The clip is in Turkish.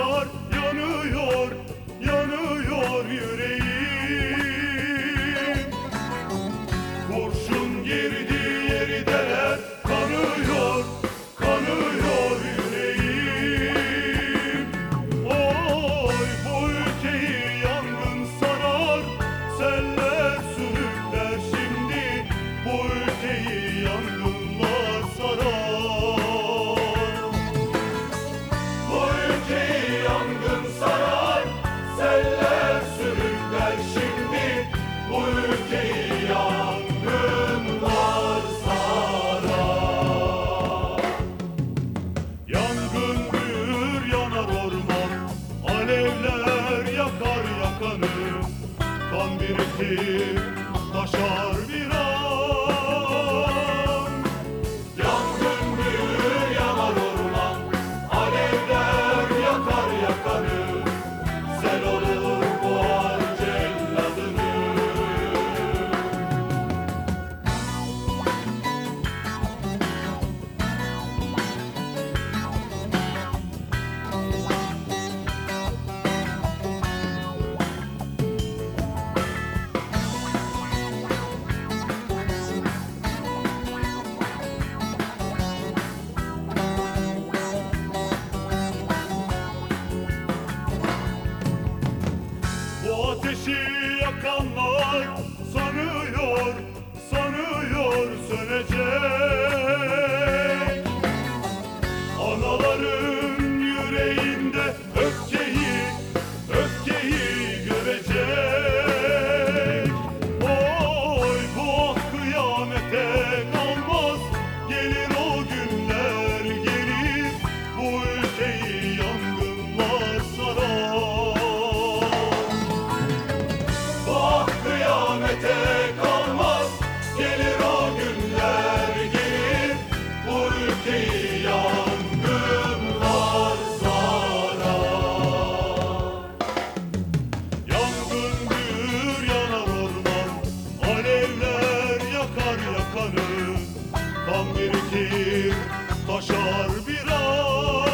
Lord. Birikir taşar bir Ateşi yakanlar sanıyor, sanıyor sönecek. vakit taşar biraz.